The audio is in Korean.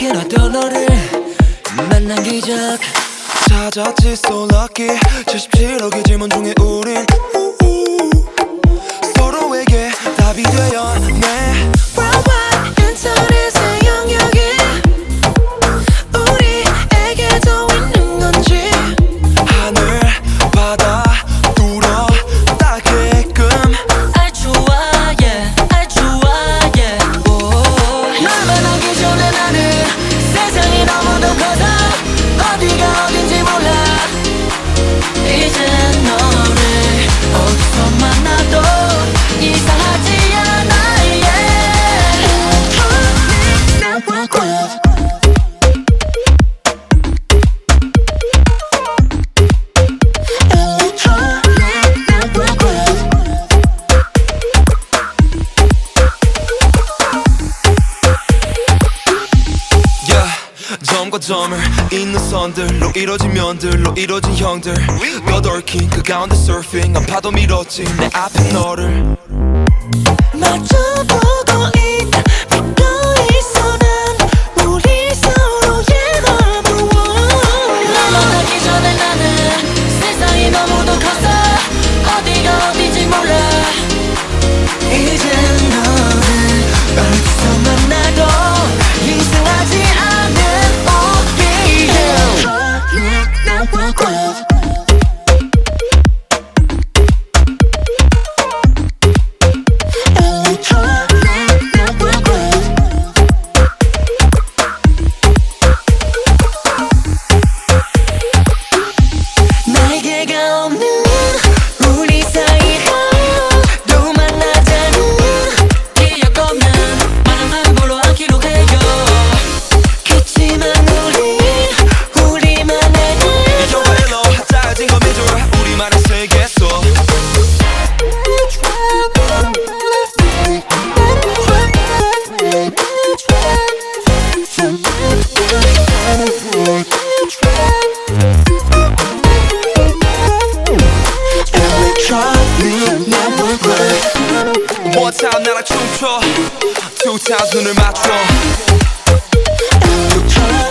기나던 너를 만난 기적. 찾았지 so lucky. 77억의 질문 중에 점과 점을 있는 선들로 이뤄진 면들로 이뤄진 형들. 뼈덜킨 그 가운데 서핑 한 파도 밀었지. 내 앞에 너를. 맞춰봐. now we're close. One time 나랑 춤춰 Two times 눈을 맞춰 Two times